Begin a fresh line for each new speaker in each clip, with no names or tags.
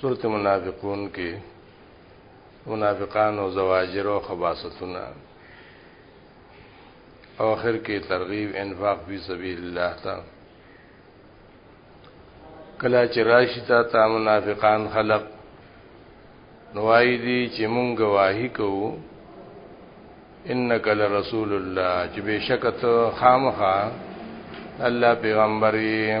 سورت منافقون کې منافقانو زواجر او خباستونه او اخر کې ترغیب انفاق فی سبیل الله تا کلا چې راشي تا تا منافقان خلق نوای دي چې مونږ گواہی کوو انک لرسول الله چې بشکته خامخا الله پیغمبري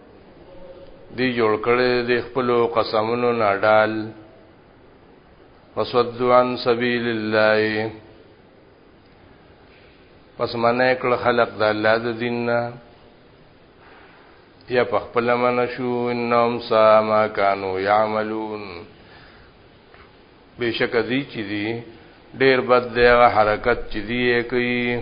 دی جوړ کړي د خپل قسمونو نه ډال وسدوا عن سبيل الله پس منه کړ خلق د الله د دین نه یا په خپل من شو انهم سا ما كانوا يعملون بشک دي چې دي ډېر بد دی حرکت چې دی کوي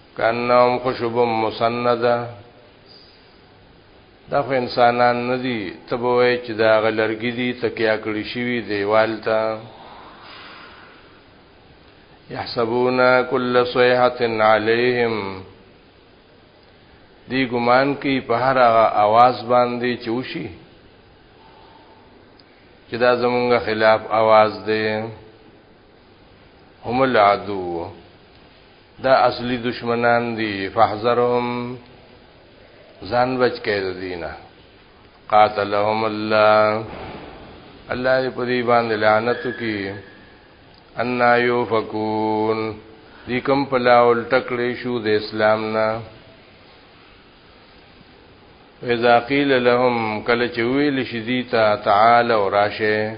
کانهم خشب مسنده دا خو انسانان نه دي ته به وایې چې دا هغه لرګي دي تکیا کړي شوي دیوال ته یحسبون کل صیحة علیهم دی ګمان کوي په هر هغه اواز باندې چې وشي چې دا زمونږ خلاف اواز دی هم العدو دا اصلي دشمنان دي فاحذرهم ځان بچ کې د دینه قاتلهم الله الله دې په دې باندې لعنت کی ان یوفکون دې کوم په لاول ټکړې شو د اسلام نه اذا قيل لهم کله چې ویل شي دي ته تعال او راشه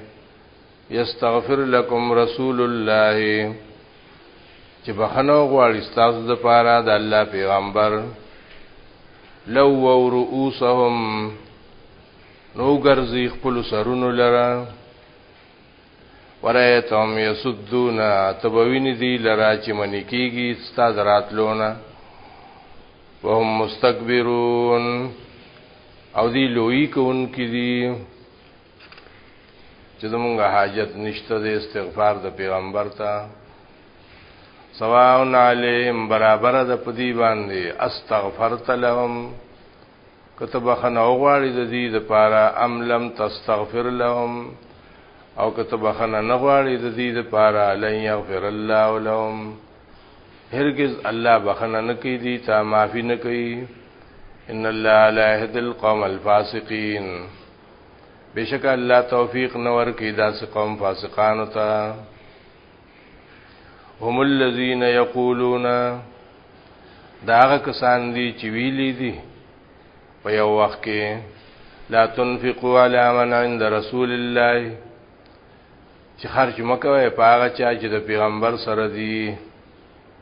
یستغفر لکم رسول الله چې بخنه غواړي تاسو د پاره د الله پیغمبر لو و رؤوسهم نو ګرځي خپل سرونو لره ورایتهم یسدون تبوین دی لرا چې منی کیږي استاد راتلونه وهم مستكبرون او دی لوی کون کی دی چې زمونږ حاجت نشته د استغفار د پیغمبر ته سواون علیهم برابر د پدی باندې استغفرت لهم کته بخنه غواړي د دې لپاره ام لم تستغفر لهم او کته بخنه نه غواړي د دې لپاره لن یغفر الله لهم هرگز الله بخنه نه کوي دي ته معافي نه کوي ان الله لا يهدي القوم الفاسقين بشک الله توفیق نور کی داس قوم فاسقان تا هم الذين يقولون داغه کسان دي چې ویلي دي په یو وخت کې لا تنفقوا على من عند رسول الله چې خرج مکوي پاغه چا چې د پیغمبر سره دی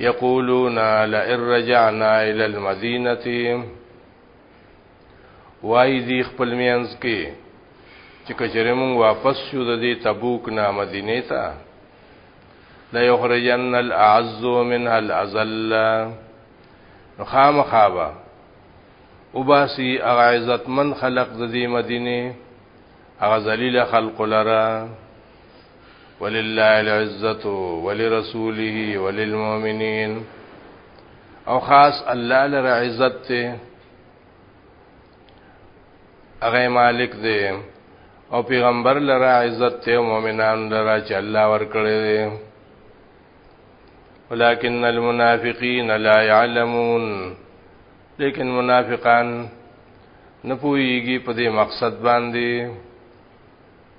یقولون لئن رجعنا الى المدینه وای دی خپل مینز کې چې کچره مونږ واپس شو د دې تبوک نه مدینه ته لا یخرجن الاعز منها الاذل خامخابا وباسي اغه عزتمن خلق د دې مدینه اغه ذلیل خلق لره ولله العزت ولرسوله وللمؤمنین او خاص الله لره عزت ته هغه مالک دی او پیغمبر لره عزت ته مؤمنان لره چې الله ورکړي دی ولكن المنافقین لا يعلمون لیکن منافقان نه پويږي په دې مقصد باندې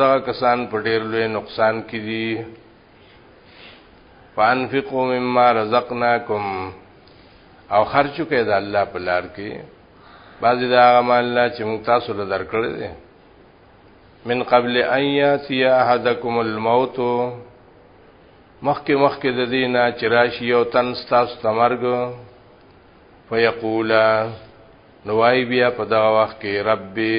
دغه کسان په ډیر لوی نقصان کې دي فانفقوا مما رزقناکم او خرچو کې د الله په لار کې بعضی دا غمال الله چې موږ تاسو له درکړې دي من قبل ان یاتی احدکم الموت مخکې مخکې د دینه چرایش یو تن ستاسو تمرګ فیقولا نوای بیا په دا وخت کې ربي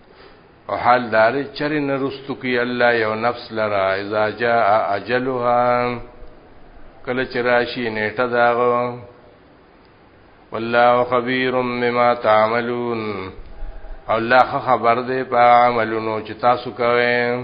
او حال دار چر نرستو کی الله یو نفس لرا اذا جاء اجلها کله چې راشي نیټه داغو والله خبير بما تعملون الله خبر دی په عملونو چې تاسو کوئ